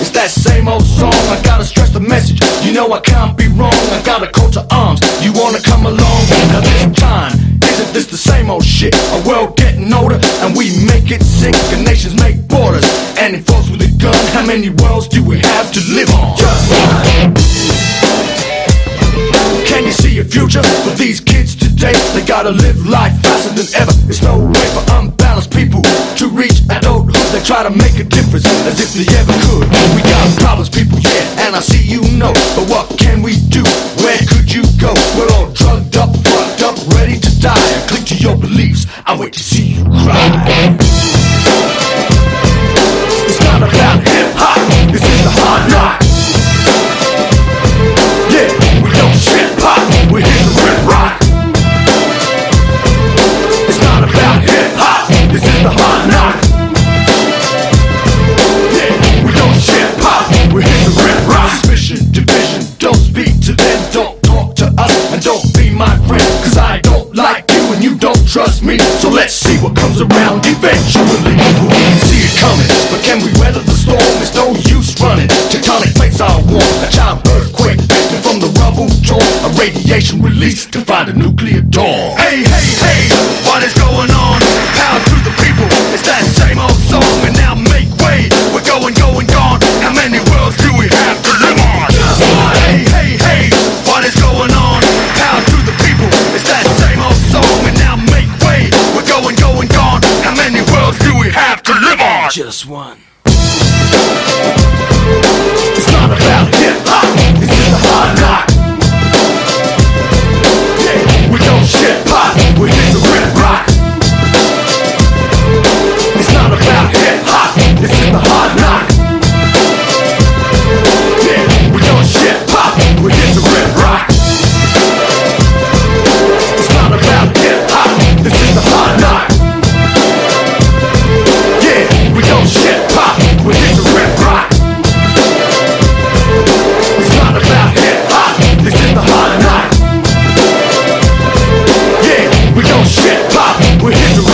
It's that same old song. I gotta stress the message. You know I can't be wrong. I got a coat of arms. You wanna come along? Now this time, isn't this the same old shit? A world getting older and we make it sick. The nations make borders and enforce with a gun. How many worlds do we have to live on? Just one. Can you see a future for these kids today? They gotta live life faster than ever. They try to make a difference as if they ever could. We got problems, people, yeah, and I see you know. But what can we do? Where could you go? We're all drugged up, fucked up, ready to die. I Cling to your beliefs. I wait to see you cry. Trust me. So let's see what comes around eventually. We see it coming. But can we weather the storm? It's no use running. Tectonic plates are warm. A giant earthquake lifted from the rubble torn. A radiation release to find a nuclear dawn. Hey, hey, hey, what is going on? Power to the people. It's that just one. We're here to